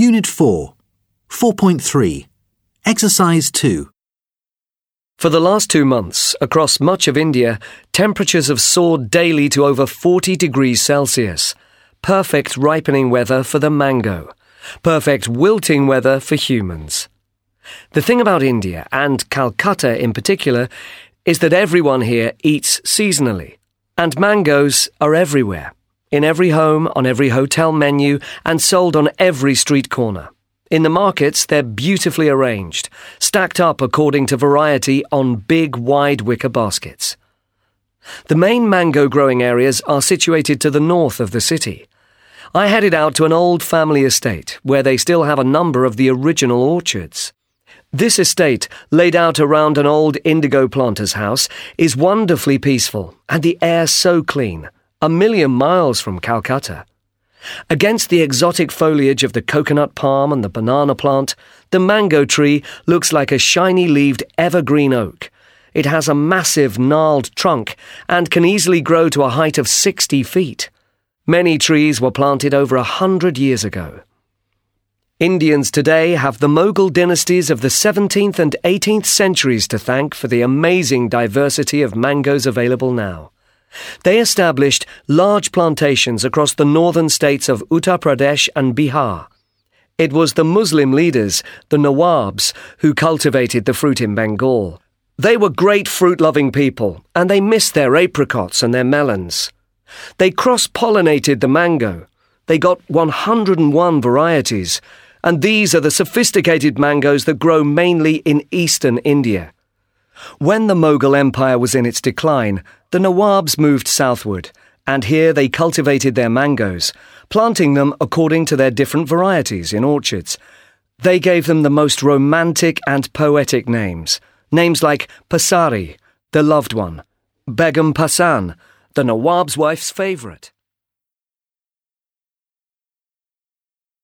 Unit 4, 4.3, Exercise 2. For the last two months, across much of India, temperatures have soared daily to over 40 degrees Celsius. Perfect ripening weather for the mango. Perfect wilting weather for humans. The thing about India, and Calcutta in particular, is that everyone here eats seasonally. And mangoes are everywhere. In every home, on every hotel menu, and sold on every street corner. In the markets, they're beautifully arranged, stacked up according to variety on big, wide wicker baskets. The main mango growing areas are situated to the north of the city. I headed out to an old family estate where they still have a number of the original orchards. This estate, laid out around an old indigo planter's house, is wonderfully peaceful and the air so clean, a million miles from Calcutta. Against the exotic foliage of the coconut palm and the banana plant, the mango tree looks like a shiny leaved evergreen oak. It has a massive gnarled trunk and can easily grow to a height of 60 feet. Many trees were planted over a hundred years ago. Indians today have the Mughal dynasties of the 17th and 18th centuries to thank for the amazing diversity of mangoes available now. They established large plantations across the northern states of Uttar Pradesh and Bihar. It was the Muslim leaders, the Nawabs, who cultivated the fruit in Bengal. They were great fruit loving people, and they missed their apricots and their melons. They cross pollinated the mango. They got 101 varieties, and these are the sophisticated mangoes that grow mainly in eastern India. When the Mughal Empire was in its decline, the Nawabs moved southward, and here they cultivated their mangoes, planting them according to their different varieties in orchards. They gave them the most romantic and poetic names, names like Pasari, the loved one, Begum Pasan, the Nawab's wife's favourite.